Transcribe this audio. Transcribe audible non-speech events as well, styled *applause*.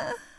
Uh. *laughs*